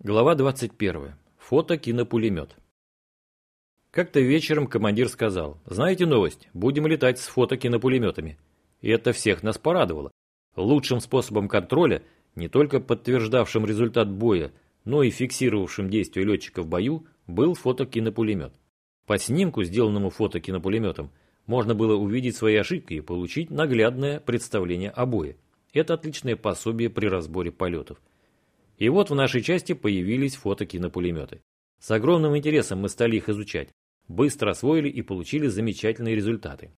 Глава 21. Фото-кинопулемет. Как-то вечером командир сказал, знаете новость, будем летать с фото-кинопулеметами. И это всех нас порадовало. Лучшим способом контроля, не только подтверждавшим результат боя, но и фиксировавшим действия летчика в бою, был фото-кинопулемет. По снимку, сделанному фото-кинопулеметом, можно было увидеть свои ошибки и получить наглядное представление о бое. Это отличное пособие при разборе полетов. И вот в нашей части появились фото-кинопулеметы. С огромным интересом мы стали их изучать. Быстро освоили и получили замечательные результаты.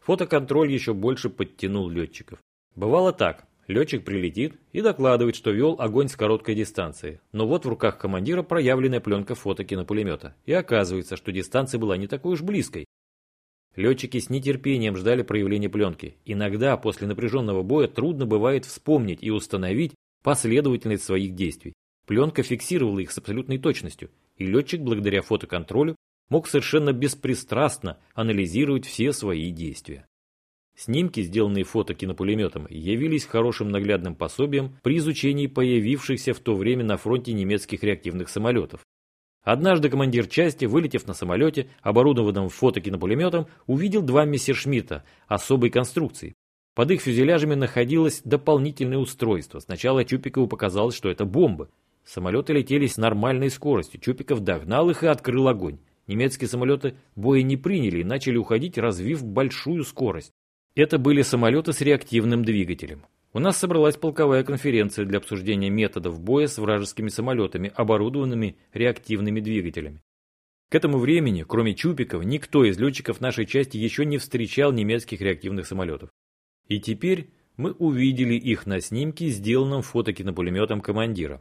Фотоконтроль еще больше подтянул летчиков. Бывало так. Летчик прилетит и докладывает, что вел огонь с короткой дистанции. Но вот в руках командира проявленная пленка фотокинопулемета. И оказывается, что дистанция была не такой уж близкой. Летчики с нетерпением ждали проявления пленки. Иногда после напряженного боя трудно бывает вспомнить и установить последовательность своих действий. Пленка фиксировала их с абсолютной точностью, и летчик благодаря фотоконтролю мог совершенно беспристрастно анализировать все свои действия. Снимки, сделанные фотокинопулеметом, явились хорошим наглядным пособием при изучении появившихся в то время на фронте немецких реактивных самолетов. Однажды командир части, вылетев на самолете, оборудованном фотокинопулеметом, увидел два мессершмитта особой конструкции. Под их фюзеляжами находилось дополнительное устройство. Сначала Чупикову показалось, что это бомба. Самолеты летели с нормальной скоростью. Чупиков догнал их и открыл огонь. Немецкие самолеты боя не приняли и начали уходить, развив большую скорость. Это были самолеты с реактивным двигателем. У нас собралась полковая конференция для обсуждения методов боя с вражескими самолетами, оборудованными реактивными двигателями. К этому времени, кроме Чупиков, никто из летчиков нашей части еще не встречал немецких реактивных самолетов. И теперь мы увидели их на снимке, сделанном фотокинопулеметом командира.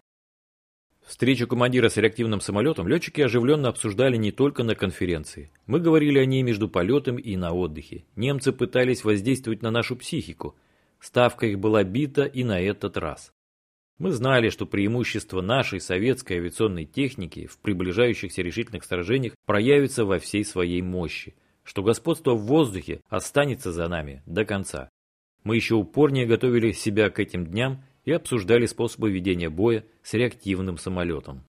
Встречу командира с реактивным самолетом летчики оживленно обсуждали не только на конференции. Мы говорили о ней между полетом и на отдыхе. Немцы пытались воздействовать на нашу психику. Ставка их была бита и на этот раз. Мы знали, что преимущество нашей советской авиационной техники в приближающихся решительных сражениях проявится во всей своей мощи, что господство в воздухе останется за нами до конца. Мы еще упорнее готовили себя к этим дням и обсуждали способы ведения боя с реактивным самолетом.